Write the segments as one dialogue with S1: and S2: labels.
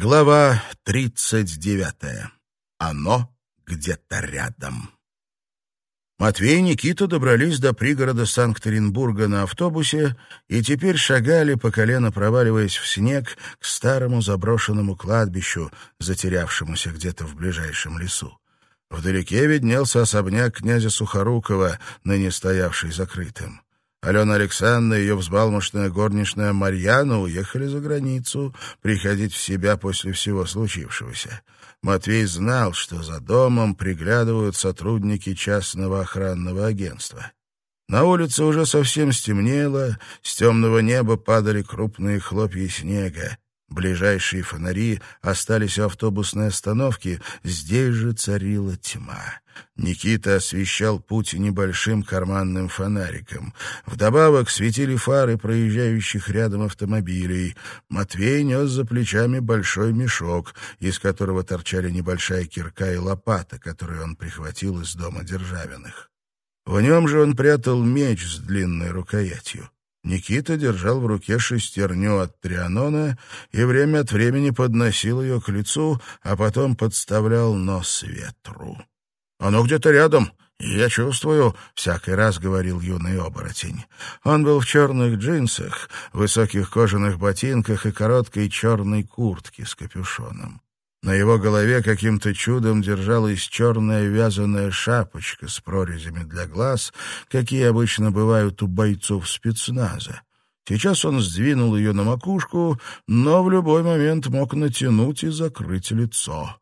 S1: Глава 39. Оно где-то рядом. Матвей и Никита добрались до пригорода Санкт-Петербурга на автобусе и теперь шагали, по колено проваливаясь в снег, к старому заброшенному кладбищу, затерявшемуся где-то в ближайшем лесу. Вдалеке виднелся особняк князя Сухорукова, ныне стоявший закрытым. Алена Александровна и ее взбалмошная горничная Марьяна уехали за границу приходить в себя после всего случившегося. Матвей знал, что за домом приглядывают сотрудники частного охранного агентства. На улице уже совсем стемнело, с темного неба падали крупные хлопья снега. Ближайшие фонари остались у автобусной остановки, здесь же царила тьма. Никита освещал путь небольшим карманным фонариком. Вдобавок светили фары проезжающих рядом автомобилей. Матвей нес за плечами большой мешок, из которого торчали небольшая кирка и лопата, которую он прихватил из дома Державиных. В нем же он прятал меч с длинной рукоятью. Никита держал в руке шестерню от Трианона и время от времени подносил ее к лицу, а потом подставлял нос ветру. «Оно где-то рядом, «Я чувствую», — всякий раз говорил юный оборотень. Он был в черных джинсах, высоких кожаных ботинках и короткой черной куртке с капюшоном. На его голове каким-то чудом держалась черная вязаная шапочка с прорезями для глаз, какие обычно бывают у бойцов спецназа. Сейчас он сдвинул ее на макушку, но в любой момент мог натянуть и закрыть лицо.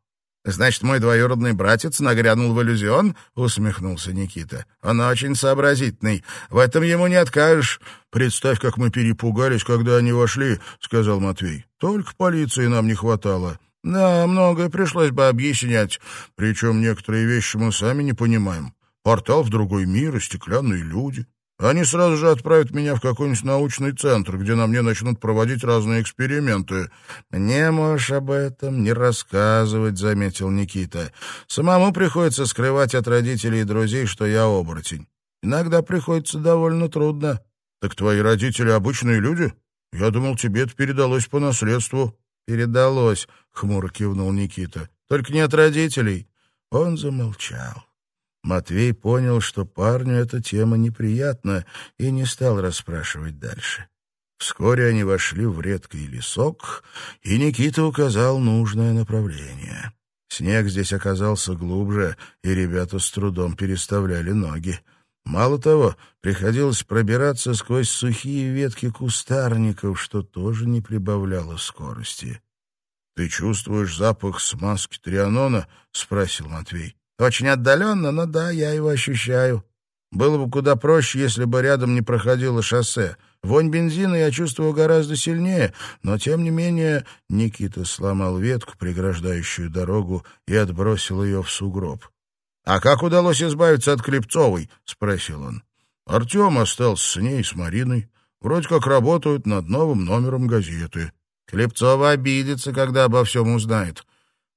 S1: «Значит, мой двоюродный братец нагрянул в иллюзион?» — усмехнулся Никита. «Он очень сообразительный. В этом ему не откажешь». «Представь, как мы перепугались, когда они вошли», — сказал Матвей. «Только полиции нам не хватало». Да, многое пришлось бы объяснять, причем некоторые вещи мы сами не понимаем. Портал в другой мир и стеклянные люди. Они сразу же отправят меня в какой-нибудь научный центр, где на мне начнут проводить разные эксперименты. «Не можешь об этом не рассказывать», — заметил Никита. «Самому приходится скрывать от родителей и друзей, что я оборотень. Иногда приходится довольно трудно». «Так твои родители обычные люди? Я думал, тебе это передалось по наследству». «Передалось», — хмуро кивнул Никита. «Только не от родителей». Он замолчал. Матвей понял, что парню эта тема неприятна, и не стал расспрашивать дальше. Вскоре они вошли в редкий лесок, и Никита указал нужное направление. Снег здесь оказался глубже, и ребята с трудом переставляли ноги. Мало того, приходилось пробираться сквозь сухие ветки кустарников, что тоже не прибавляло скорости. — Ты чувствуешь запах смазки трианона? — спросил Матвей. — Очень отдаленно, но да, я его ощущаю. Было бы куда проще, если бы рядом не проходило шоссе. Вонь бензина я чувствую гораздо сильнее, но, тем не менее, Никита сломал ветку, преграждающую дорогу, и отбросил ее в сугроб. «А как удалось избавиться от Клепцовой?» — спросил он. Артем остался с ней, с Мариной. Вроде как работают над новым номером газеты. Клепцова обидится, когда обо всем узнает.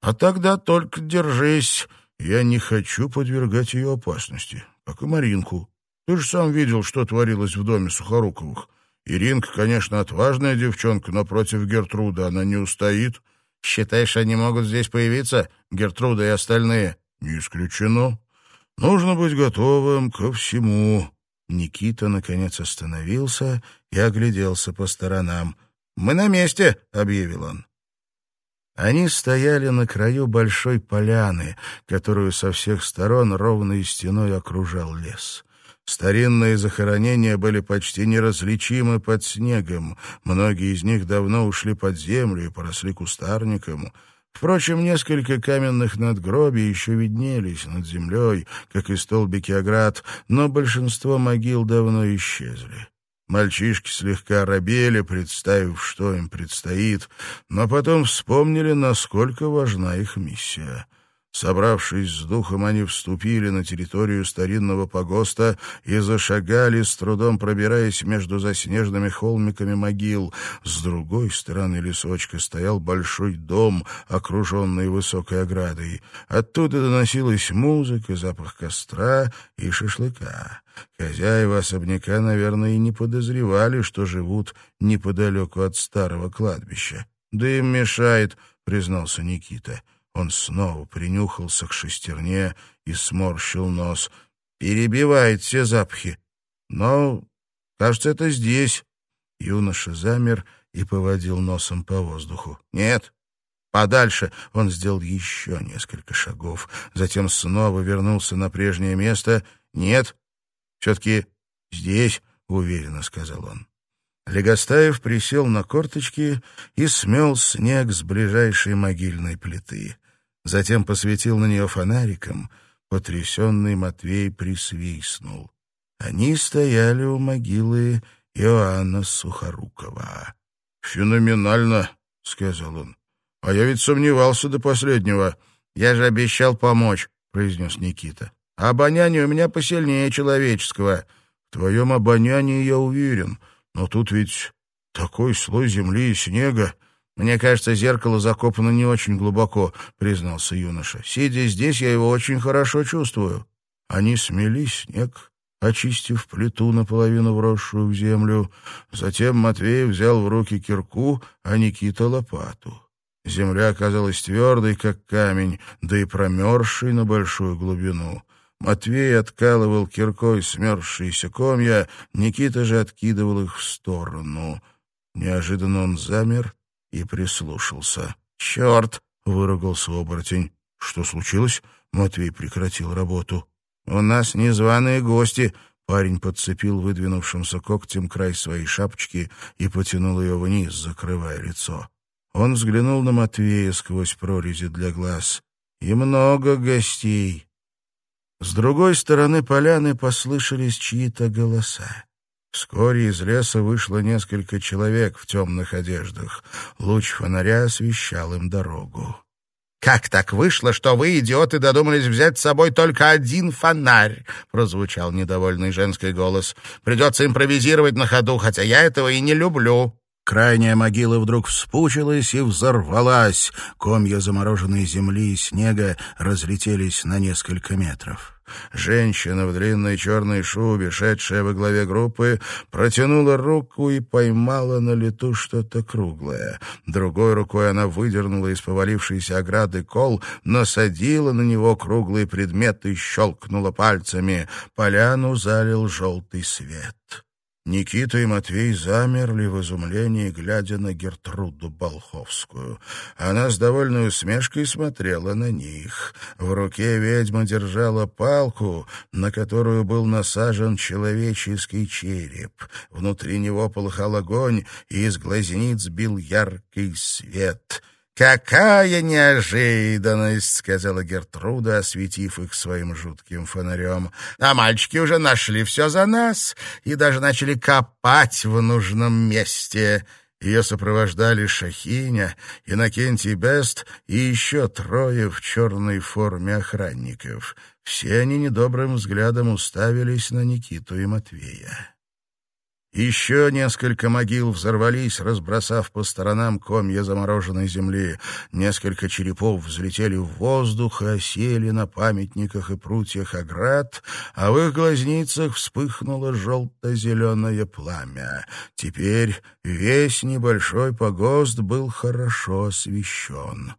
S1: А тогда только держись. Я не хочу подвергать ее опасности, как и Маринку. Ты же сам видел, что творилось в доме Сухоруковых. Иринка, конечно, отважная девчонка, но против Гертруда она не устоит. Считаешь, они могут здесь появиться, Гертруда и остальные? «Не исключено. Нужно быть готовым ко всему». Никита, наконец, остановился и огляделся по сторонам. «Мы на месте», — объявил он. Они стояли на краю большой поляны, которую со всех сторон ровной стеной окружал лес. Старинные захоронения были почти неразличимы под снегом. Многие из них давно ушли под землю и поросли кустарником. Впрочем, несколько каменных надгробий еще виднелись над землей, как и столбики оград, но большинство могил давно исчезли. Мальчишки слегка робели, представив, что им предстоит, но потом вспомнили, насколько важна их миссия — Собравшись с духом, они вступили на территорию старинного погоста и зашагали, с трудом пробираясь между заснеженными холмиками могил. С другой стороны лесочка стоял большой дом, окруженный высокой оградой. Оттуда доносилась музыка, запах костра и шашлыка. Хозяева особняка, наверное, и не подозревали, что живут неподалеку от старого кладбища. Да им мешает признался Никита. Он снова принюхался к шестерне и сморщил нос. «Перебивает все запахи. Но, кажется, это здесь». Юноша замер и поводил носом по воздуху. «Нет, подальше!» Он сделал еще несколько шагов. Затем снова вернулся на прежнее место. «Нет, все-таки здесь», — уверенно сказал он. Легостаев присел на корточки и смел снег с ближайшей могильной плиты. Затем посветил на нее фонариком. Потрясенный Матвей присвистнул. Они стояли у могилы Иоанна Сухорукова. «Феноменально», — сказал он. «А я ведь сомневался до последнего. Я же обещал помочь», — произнес Никита. «Обоняние у меня посильнее человеческого. В твоем обонянии я уверен, но тут ведь такой слой земли и снега. «Мне кажется, зеркало закопано не очень глубоко», — признался юноша. «Сидя здесь, я его очень хорошо чувствую». Они смели снег, очистив плиту, наполовину вросшую в землю. Затем Матвей взял в руки кирку, а Никита — лопату. Земля оказалась твердой, как камень, да и промерзшей на большую глубину. Матвей откалывал киркой смерзшиеся комья, Никита же откидывал их в сторону. Неожиданно он замер и прислушался. «Черт!» — выругался оборотень. «Что случилось?» — Матвей прекратил работу. «У нас незваные гости!» Парень подцепил выдвинувшимся когтем край своей шапочки и потянул ее вниз, закрывая лицо. Он взглянул на Матвея сквозь прорези для глаз. «И много гостей!» С другой стороны поляны послышались чьи-то голоса. Вскоре из леса вышло несколько человек в темных одеждах. Луч фонаря освещал им дорогу. «Как так вышло, что вы, идиоты, додумались взять с собой только один фонарь?» — прозвучал недовольный женский голос. «Придется импровизировать на ходу, хотя я этого и не люблю». Крайняя могила вдруг вспучилась и взорвалась. Комья замороженной земли и снега разлетелись на несколько метров. Женщина в длинной черной шубе, шедшая во главе группы, протянула руку и поймала на лету что-то круглое. Другой рукой она выдернула из повалившейся ограды кол, насадила на него круглый предмет и щелкнула пальцами. Поляну залил желтый свет. Никита и Матвей замерли в изумлении, глядя на Гертруду Болховскую. Она с довольной усмешкой смотрела на них. В руке ведьма держала палку, на которую был насажен человеческий череп. Внутри него полыхал огонь, и из глазниц бил яркий свет — «Какая неожиданность!» — сказала Гертруда, осветив их своим жутким фонарем. «А мальчики уже нашли все за нас и даже начали копать в нужном месте». Ее сопровождали Шахиня, Иннокентий Бест и еще трое в черной форме охранников. Все они недобрым взглядом уставились на Никиту и Матвея. Еще несколько могил взорвались, разбросав по сторонам комья замороженной земли. Несколько черепов взлетели в воздух и осели на памятниках и прутьях оград, а в их глазницах вспыхнуло желто-зеленое пламя. Теперь весь небольшой погост был хорошо освещен.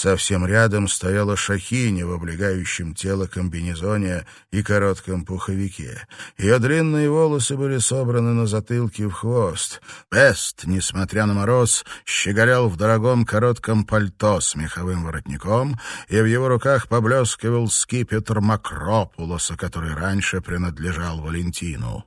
S1: Совсем рядом стояла шахиня в облегающем тело комбинезоне и коротком пуховике. Ее длинные волосы были собраны на затылке в хвост. Пест, несмотря на мороз, щеголял в дорогом коротком пальто с меховым воротником, и в его руках поблескивал скипетр Макропулоса, который раньше принадлежал Валентину.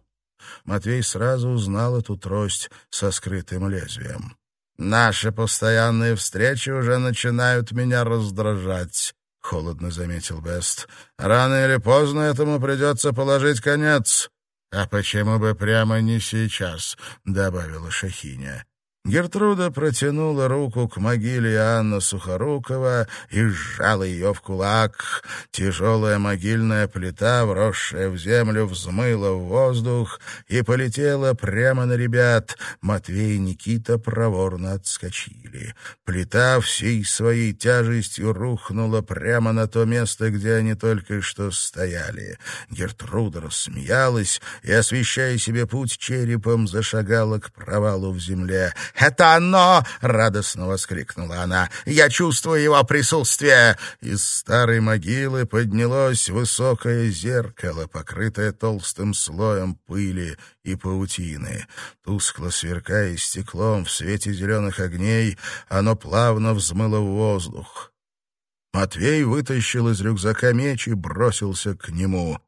S1: Матвей сразу узнал эту трость со скрытым лезвием. Наши постоянные встречи уже начинают меня раздражать. — холодно заметил Бест. «Рано или поздно этому придется положить конец». «А почему бы прямо не сейчас?» — добавила Шахиня. Гертруда протянула руку к могиле Анны Сухорукова и сжала ее в кулак. Тяжелая могильная плита, вросшая в землю, взмыла в воздух и полетела прямо на ребят. Матвей и Никита проворно отскочили. Плита всей своей тяжестью рухнула прямо на то место, где они только что стояли. Гертруда рассмеялась и, освещая себе путь черепом, зашагала к провалу в земле. Это оно!» — радостно воскликнула она. «Я чувствую его присутствие!» Из старой могилы поднялось высокое зеркало, покрытое толстым слоем пыли и паутины. Тускло сверкая стеклом в свете зеленых огней, оно плавно взмыло в воздух. Матвей вытащил из рюкзака меч и бросился к нему.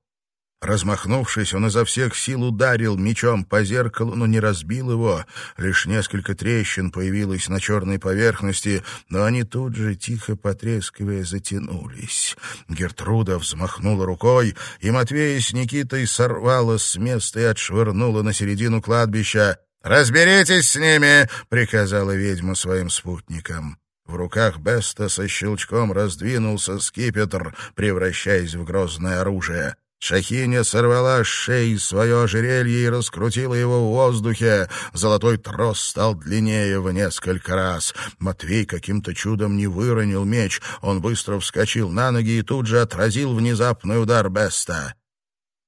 S1: Размахнувшись, он изо всех сил ударил мечом по зеркалу, но не разбил его. Лишь несколько трещин появилось на черной поверхности, но они тут же, тихо потрескивая, затянулись. Гертруда взмахнула рукой, и Матвея с Никитой сорвала с места и отшвырнула на середину кладбища. «Разберитесь с ними!» — приказала ведьма своим спутникам. В руках Беста со щелчком раздвинулся скипетр, превращаясь в грозное оружие. Шахиня сорвала с шеи свое ожерелье и раскрутила его в воздухе. Золотой трос стал длиннее в несколько раз. Матвей каким-то чудом не выронил меч. Он быстро вскочил на ноги и тут же отразил внезапный удар Беста.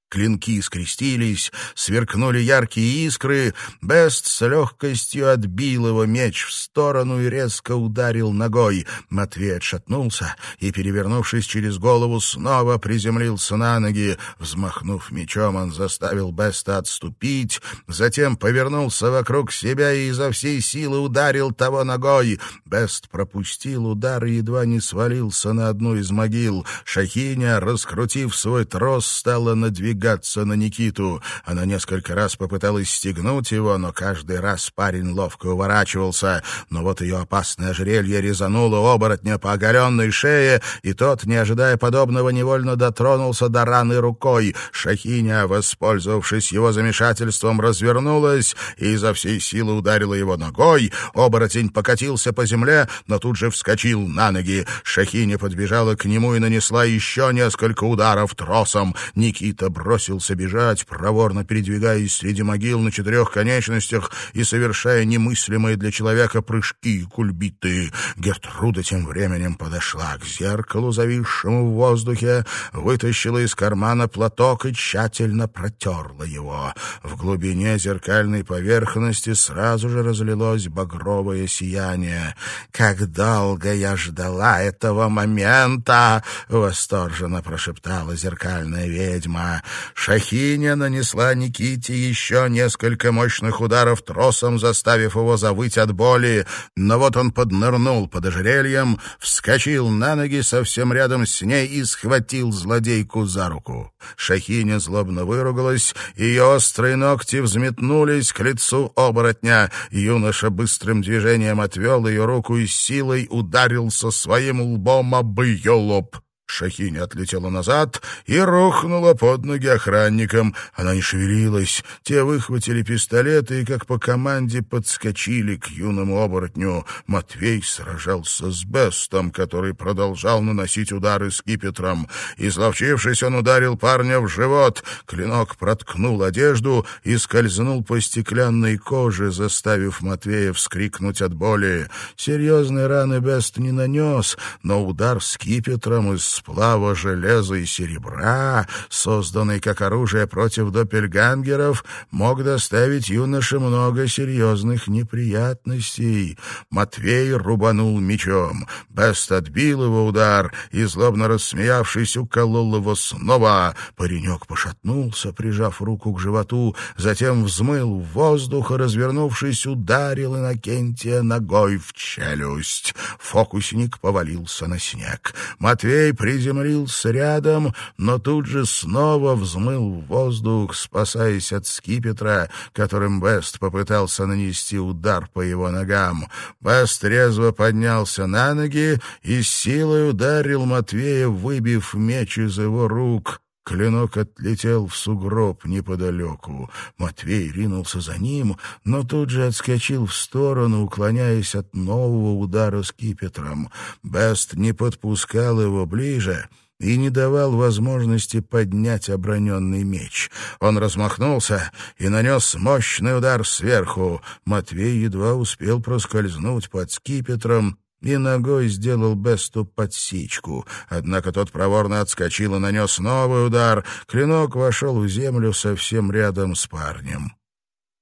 S1: Клинки скрестились, сверкнули яркие искры. Бест с легкостью отбил его меч в сторону и резко ударил ногой. Матвей отшатнулся и, перевернувшись через голову, снова приземлился на ноги. Взмахнув мечом, он заставил Беста отступить, затем повернулся вокруг себя и изо всей силы ударил того ногой. Бест пропустил удар и едва не свалился на одну из могил. Шахиня, раскрутив свой трос, стала надвигаться надвигаться на Никиту. Она несколько раз попыталась стегнуть его, но каждый раз парень ловко уворачивался. Но вот ее опасное ожерелье резануло оборотня по оголенной шее, и тот, не ожидая подобного, невольно дотронулся до раны рукой. Шахиня, воспользовавшись его замешательством, развернулась и изо всей силы ударила его ногой. Оборотень покатился по земле, но тут же вскочил на ноги. Шахиня подбежала к нему и нанесла еще несколько ударов тросом. Никита бросился бросился бежать, проворно передвигаясь среди могил на четырех конечностях и совершая немыслимые для человека прыжки и кульбиты. Гертруда тем временем подошла к зеркалу, зависшему в воздухе, вытащила из кармана платок и тщательно протерла его. В глубине зеркальной поверхности сразу же разлилось багровое сияние. «Как долго я ждала этого момента!» — восторженно прошептала зеркальная ведьма. Шахиня нанесла Никите еще несколько мощных ударов тросом, заставив его завыть от боли. Но вот он поднырнул под ожерельем, вскочил на ноги совсем рядом с ней и схватил злодейку за руку. Шахиня злобно выругалась, ее острые ногти взметнулись к лицу оборотня. Юноша быстрым движением отвел ее руку и силой ударился своим лбом об ее лоб. Шахиня отлетела назад и рухнула под ноги охранникам. Она не шевелилась. Те выхватили пистолеты и, как по команде, подскочили к юному оборотню. Матвей сражался с Бестом, который продолжал наносить удары скипетром. Изловчившись, он ударил парня в живот. Клинок проткнул одежду и скользнул по стеклянной коже, заставив Матвея вскрикнуть от боли. Серьезной раны Бест не нанес, но удар скипетром из сплава железа и серебра, созданный как оружие против доппельгангеров, мог доставить юноше много серьезных неприятностей. Матвей рубанул мечом. Бест отбил его удар и, злобно рассмеявшись, уколол его снова. Паренек пошатнулся, прижав руку к животу, затем взмыл в воздух и, развернувшись, ударил Иннокентия ногой в челюсть. Фокусник повалился на снег. Матвей приземлился рядом, но тут же снова взмыл в воздух, спасаясь от скипетра, которым Бест попытался нанести удар по его ногам. Бест резво поднялся на ноги и силой ударил Матвея, выбив меч из его рук. Клинок отлетел в сугроб неподалеку. Матвей ринулся за ним, но тут же отскочил в сторону, уклоняясь от нового удара скипетром. Бест не подпускал его ближе — и не давал возможности поднять оброненный меч. Он размахнулся и нанес мощный удар сверху. Матвей едва успел проскользнуть под скипетром, и ногой сделал Бесту подсечку. Однако тот проворно отскочил и нанес новый удар. Клинок вошел в землю совсем рядом с парнем.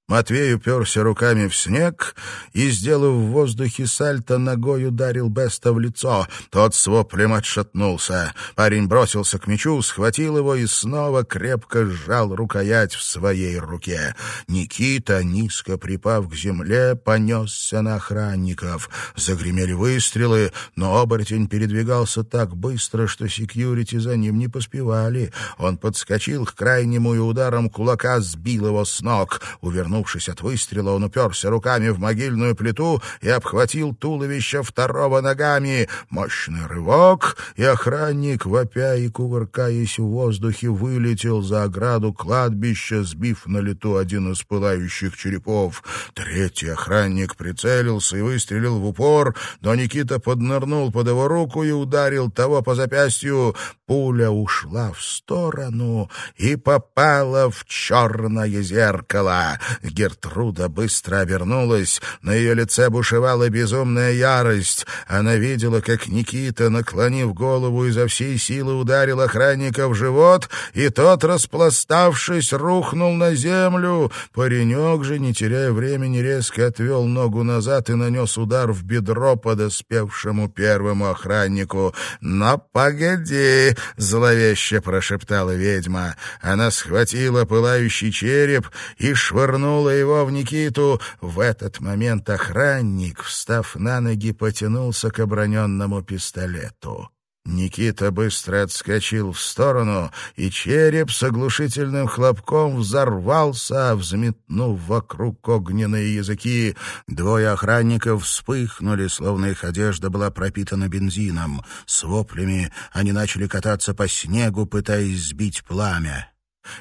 S1: Матвей уперся руками в снег и, сделав в воздухе сальто, ногой ударил Беста в лицо. Тот с воплем отшатнулся. Парень бросился к мечу, схватил его и снова крепко сжал рукоять в своей руке. Никита, низко припав к земле, понесся на охранников. Загремели выстрелы, но оборотень передвигался так быстро, что секьюрити за ним не поспевали. Он подскочил к крайнему и ударом кулака сбил его с ног. Увернул Увернувшись от выстрела, он уперся руками в могильную плиту и обхватил туловище второго ногами. Мощный рывок, и охранник, вопя и кувыркаясь в воздухе, вылетел за ограду кладбища, сбив на лету один из пылающих черепов. Третий охранник прицелился и выстрелил в упор, но Никита поднырнул под его руку и ударил того по запястью. Пуля ушла в сторону и попала в черное зеркало. Гертруда быстро обернулась, на ее лице бушевала безумная ярость. Она видела, как Никита, наклонив голову, изо всей силы ударил охранника в живот, и тот, распластавшись, рухнул на землю. Паренек же, не теряя времени, резко отвел ногу назад и нанес удар в бедро подоспевшему первому охраннику. «Но погоди!» — зловеще прошептала ведьма. Она схватила пылающий череп и швырнула швырнула его в Никиту. В этот момент охранник, встав на ноги, потянулся к оброненному пистолету. Никита быстро отскочил в сторону, и череп с оглушительным хлопком взорвался, взметнув вокруг огненные языки. Двое охранников вспыхнули, словно их одежда была пропитана бензином. С воплями они начали кататься по снегу, пытаясь сбить пламя.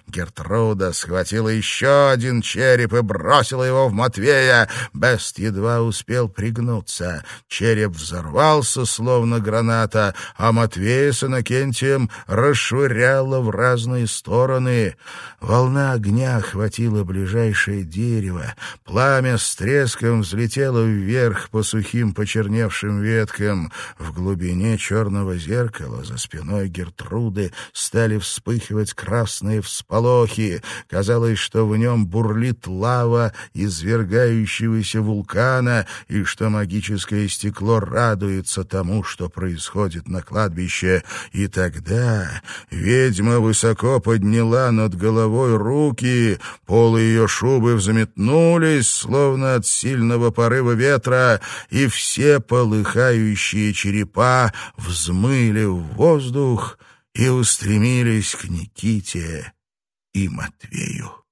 S1: Гертруда схватила еще один череп и бросила его в Матвея. Бест едва успел пригнуться. Череп взорвался, словно граната, а Матвея с Иннокентием расшвыряло в разные стороны. Волна огня охватила ближайшее дерево. Пламя с треском взлетело вверх по сухим почерневшим веткам. В глубине черного зеркала за спиной Гертруды стали вспыхивать красные всполохи всполохи. Казалось, что в нем бурлит лава извергающегося вулкана, и что магическое стекло радуется тому, что происходит на кладбище. И тогда ведьма высоко подняла над головой руки, полы ее шубы взметнулись, словно от сильного порыва ветра, и все полыхающие черепа взмыли в воздух и устремились к Никите и Матвею.